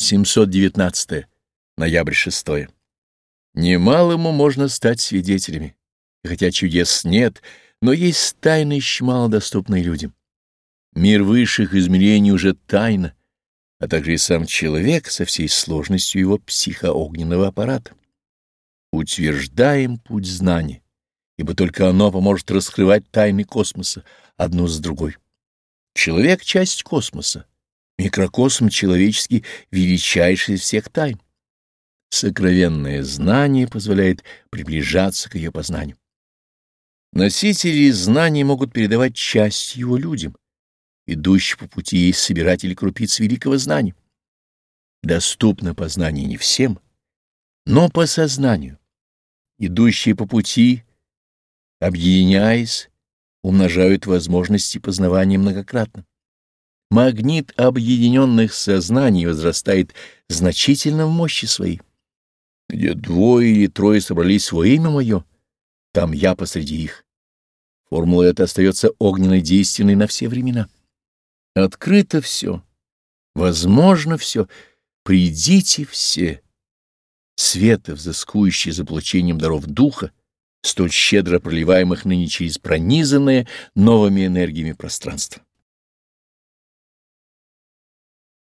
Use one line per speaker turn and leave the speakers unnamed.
719. Ноябрь 6. Немалому можно стать свидетелями. Хотя чудес нет, но есть тайны еще малодоступные людям. Мир высших измерений уже тайна, а также и сам человек со всей сложностью его психоогненного аппарата. Утверждаем путь знания, ибо только оно поможет раскрывать тайны космоса одну за другой. Человек — часть космоса, микрокосм человеческий — величайший из всех тайн. Сокровенное знание позволяет приближаться к ее познанию. Носители знаний могут передавать часть его людям, идущие по пути есть собиратели крупиц великого знания. Доступно познание не всем, но по сознанию. Идущие по пути, объединяясь, умножают возможности познавания многократно. Магнит объединенных сознаний возрастает значительно в мощи своей. Где двое или трое собрались во имя мое, там я посреди их. Формула эта остается огненной действенной на все времена. Открыто все, возможно все, придите все. Света, взыскующий за получением даров духа, столь щедро проливаемых ныне через пронизанное новыми энергиями пространство.